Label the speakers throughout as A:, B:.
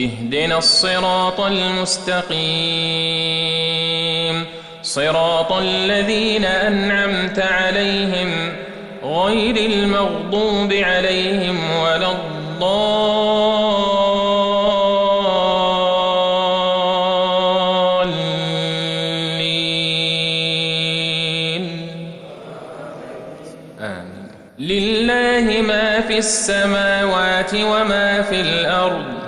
A: اهدنا الصراط المستقيم. صراط الذين أنعمت عليهم غير المغضوب عليهم ولا الضالين. آمين. لله ما في السماوات وما في الأرض.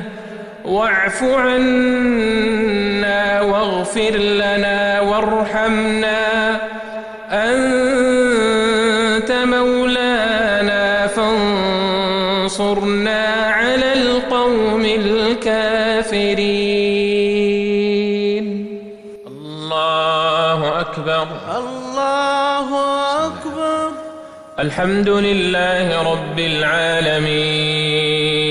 A: واعف عنا واغفر لنا وارحمنا. أنت مولانا فانصرنا على القوم الكافرين. الله أكبر.
B: الله أكبر.
A: الحمد لله رب العالمين.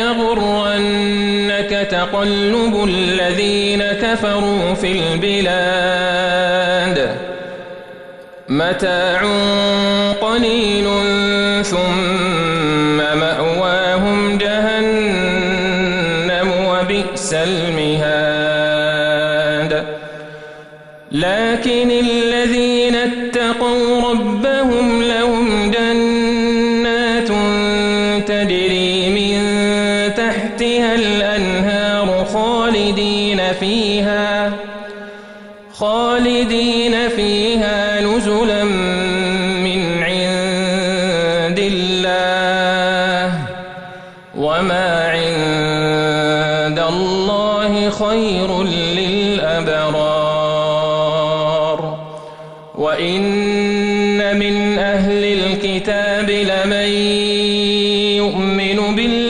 A: يغرنك تقلب الذين كفروا في البلاد. متاع قليل ثم خالدين فيها خالدين فيها نزلا من عند الله. وما عند الله خير للأبرار. وإن من أهل الكتاب لمن يؤمن بالله